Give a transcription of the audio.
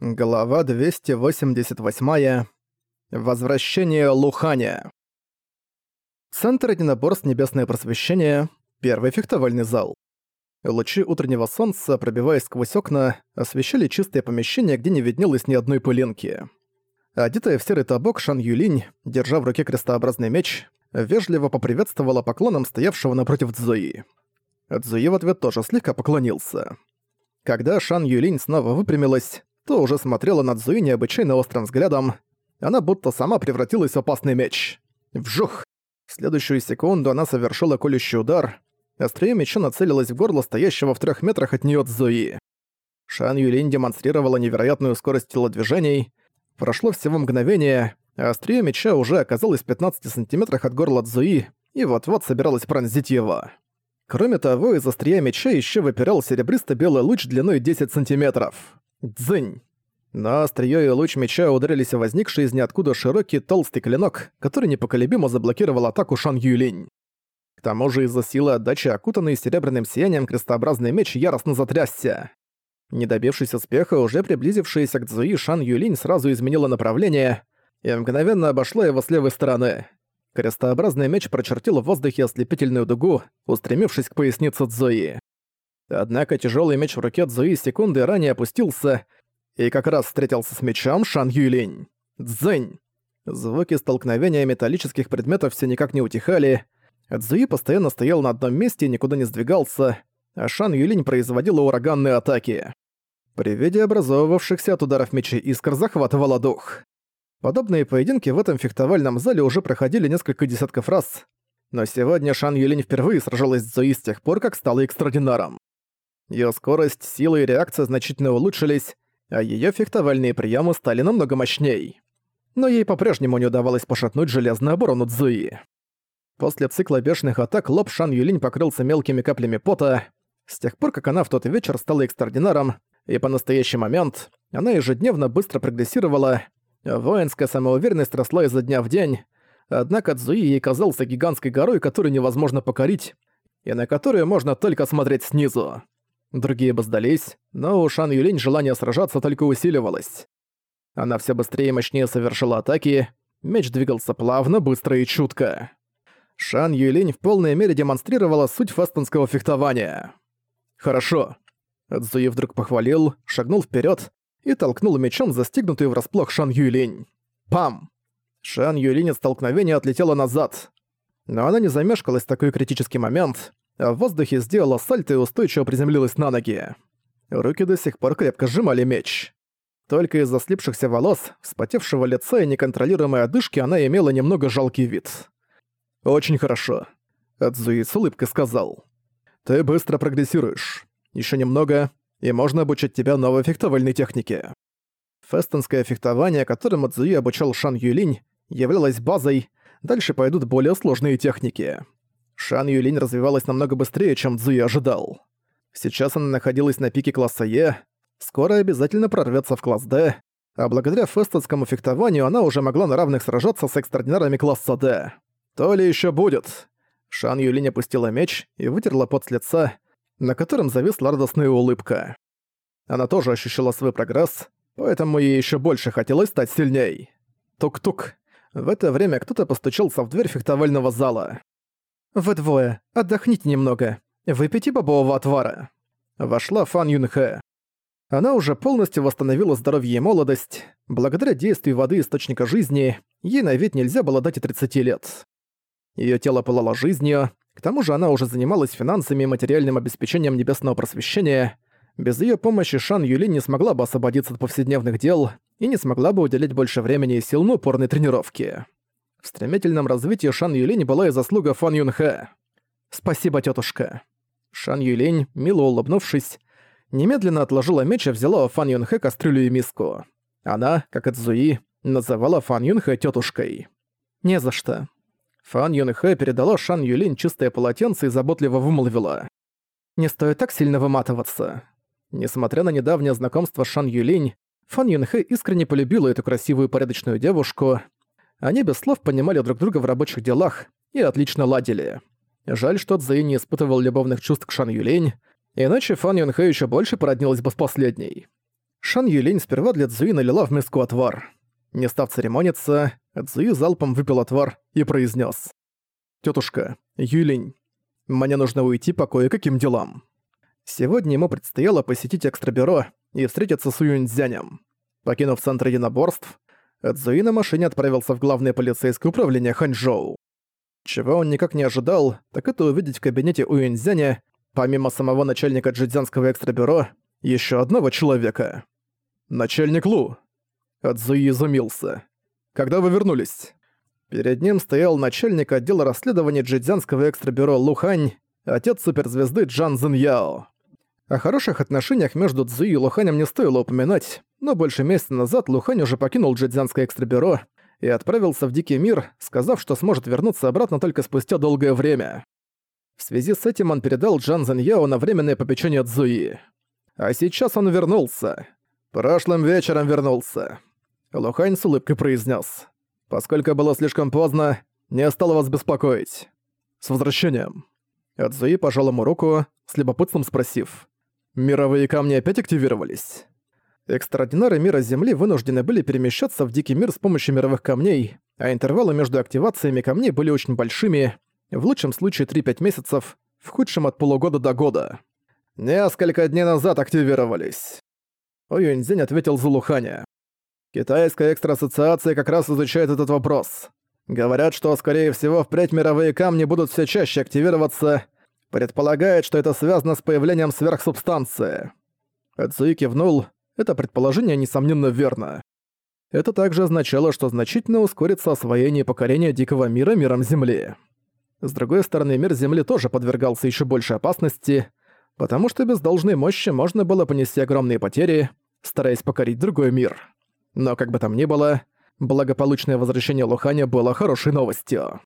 Глава 288. Возвращение Луханя. Центр единоборств Небесное Просвещение. Первый фехтовальный зал. Лучи утреннего солнца, пробиваясь сквозь окна, освещали чистое помещение, где не виднелось ни одной пылинки. Одетая в серый табок Шан Юлинь, держа в руке крестообразный меч, вежливо поприветствовала поклоном стоявшего напротив Цзуи. Цзуи в ответ тоже слегка поклонился. Когда Шан Юлинь снова выпрямилась, то уже смотрела на Цзуи необычайно острым взглядом. Она будто сама превратилась в опасный меч. Вжух! В следующую секунду она совершила колющий удар. Острие меча нацелилось в горло стоящего в трех метрах от нее Цзуи. Шан Юлинь демонстрировала невероятную скорость телодвижений. Прошло всего мгновение, а острие меча уже оказалось в 15 сантиметрах от горла Цзуи и вот-вот собиралась пронзить его. Кроме того, из острия меча еще выпирал серебристо-белый луч длиной 10 сантиметров. Дзынь. Но острие и луч меча ударились в возникший из ниоткуда широкий толстый клинок, который непоколебимо заблокировал атаку Шан Юлинь. К тому же из-за силы отдачи окутанный серебряным сиянием крестообразный меч яростно затрясся. Не добившись успеха, уже приблизившаяся к Цзуи Шан Юлинь сразу изменила направление и мгновенно обошла его с левой стороны. Крестообразный меч прочертил в воздухе ослепительную дугу, устремившись к пояснице Цзуи. Однако тяжелый меч в руке Цзуи секунды ранее опустился и как раз встретился с мечом Шан Юйлинь. Дзынь! Звуки столкновения металлических предметов все никак не утихали. Цзуи постоянно стоял на одном месте и никуда не сдвигался, а Шан Юлинь производила ураганные атаки. При виде образовывавшихся от ударов мечей искр захватывала дух. Подобные поединки в этом фехтовальном зале уже проходили несколько десятков раз, но сегодня Шан Юлинь впервые сражалась с Цзуи с тех пор, как стала экстраординаром. Её скорость, сила и реакция значительно улучшились, а её фехтовальные приемы стали намного мощней. Но ей по-прежнему не удавалось пошатнуть железную оборону Цзуи. После цикла бешеных атак лоб Шан Юлинь покрылся мелкими каплями пота. С тех пор, как она в тот вечер стала экстраординаром, и по настоящий момент она ежедневно быстро прогрессировала, воинская самоуверенность росла изо дня в день, однако Цзуи ей казался гигантской горой, которую невозможно покорить, и на которую можно только смотреть снизу. Другие бы сдались, но у Шан Юлинь желание сражаться только усиливалось. Она все быстрее и мощнее совершила атаки, меч двигался плавно, быстро и чутко. Шан Юлинь в полной мере демонстрировала суть фастонского фехтования. «Хорошо». Цзуи вдруг похвалил, шагнул вперед и толкнул мечом застигнутый врасплох Шан Юлинь. Пам! Шан Юлинь от столкновения отлетела назад. Но она не замешкалась в такой критический момент а в воздухе сделала сальто и устойчиво приземлилась на ноги. Руки до сих пор крепко сжимали меч. Только из-за слипшихся волос, вспотевшего лица и неконтролируемой одышки она имела немного жалкий вид. «Очень хорошо», — Адзуи с улыбкой сказал. «Ты быстро прогрессируешь. Еще немного, и можно обучить тебя новой фехтовальной технике». Фестонское фехтование, которым Адзуи обучал Шан Юлинь, являлось базой, дальше пойдут более сложные техники. Шан Юлинь развивалась намного быстрее, чем Цзуи ожидал. Сейчас она находилась на пике класса Е, скоро обязательно прорвется в класс Д, а благодаря фестонскому фехтованию она уже могла на равных сражаться с экстраординарами класса Д. То ли еще будет. Шан Юлинь опустила меч и вытерла пот с лица, на котором зависла радостная улыбка. Она тоже ощущала свой прогресс, поэтому ей еще больше хотелось стать сильней. Тук-тук. В это время кто-то постучался в дверь фехтовального зала. «Вы двое, отдохните немного. Выпейте бобового отвара». Вошла Фан Юнхэ. Она уже полностью восстановила здоровье и молодость. Благодаря действию воды источника жизни, ей на вид нельзя было дать и 30 лет. Её тело пылало жизнью, к тому же она уже занималась финансами и материальным обеспечением небесного просвещения. Без её помощи Шан Юли не смогла бы освободиться от повседневных дел и не смогла бы уделять больше времени и сил на упорной тренировке. В стремительном развитии Шан Юлинь была и заслуга Фан Юнхэ. «Спасибо, тетушка». Шан Юлинь, мило улыбнувшись, немедленно отложила меч и взяла у Фан Юнхэ кастрюлю и миску. Она, как и Цзуи, называла Фан Юнхэ тетушкой. «Не за что». Фан Юнхэ передала Шан Юлинь чистое полотенце и заботливо вымолвила. «Не стоит так сильно выматываться». Несмотря на недавнее знакомство с Шан Юлинь, Фан Юнхэ искренне полюбила эту красивую порядочную девушку, они без слов понимали друг друга в рабочих делах и отлично ладили. Жаль, что Цзэй не испытывал любовных чувств к Шан Юлень, иначе Фан Юнхэ еще больше породнилась бы с последней. Шан Юлинь сперва для Цзуи налила в миску отвар. Не став церемониться, Цзуи залпом выпил отвар и произнес: «Тётушка, Юлинь, мне нужно уйти по кое-каким делам». Сегодня ему предстояло посетить экстрабюро и встретиться с Юньцзянем. Покинув центр единоборств, Цзуи на машине отправился в главное полицейское управление Ханчжоу. Чего он никак не ожидал, так это увидеть в кабинете Уинзяня, помимо самого начальника джидзянского экстрабюро, еще одного человека. «Начальник Лу!» Цзуи изумился. «Когда вы вернулись?» Перед ним стоял начальник отдела расследований джидзянского экстрабюро Лухань, отец суперзвезды Джан Зиньяо. О хороших отношениях между Цзуи и Луханем не стоило упоминать, но больше месяца назад Лухань уже покинул джидзянское экстрабюро и отправился в Дикий мир, сказав, что сможет вернуться обратно только спустя долгое время. В связи с этим он передал Джан Зиньяо на временное попечение Цзуи. А сейчас он вернулся. Прошлым вечером вернулся. Лухань с улыбкой произнес: Поскольку было слишком поздно, не стал вас беспокоить. С возвращением. Адзуи пожал ему руку, с любопытством спросив. «Мировые камни опять активировались?» Экстраординары мира Земли вынуждены были перемещаться в Дикий мир с помощью мировых камней, а интервалы между активациями камней были очень большими, в лучшем случае 3-5 месяцев, в худшем от полугода до года. «Несколько дней назад активировались». Оюньцзинь ответил Зулуханя. Китайская экстраассоциация как раз изучает этот вопрос. Говорят, что, скорее всего, впредь мировые камни будут все чаще активироваться. Предполагает, что это связано с появлением сверхсубстанции. Эцуи кивнул. Это предположение, несомненно, верно. Это также означало, что значительно ускорится освоение и покорение Дикого мира миром Земли. С другой стороны, мир Земли тоже подвергался еще большей опасности, потому что без должной мощи можно было понести огромные потери, стараясь покорить другой мир. Но как бы там ни было, благополучное возвращение Луханя было хорошей новостью.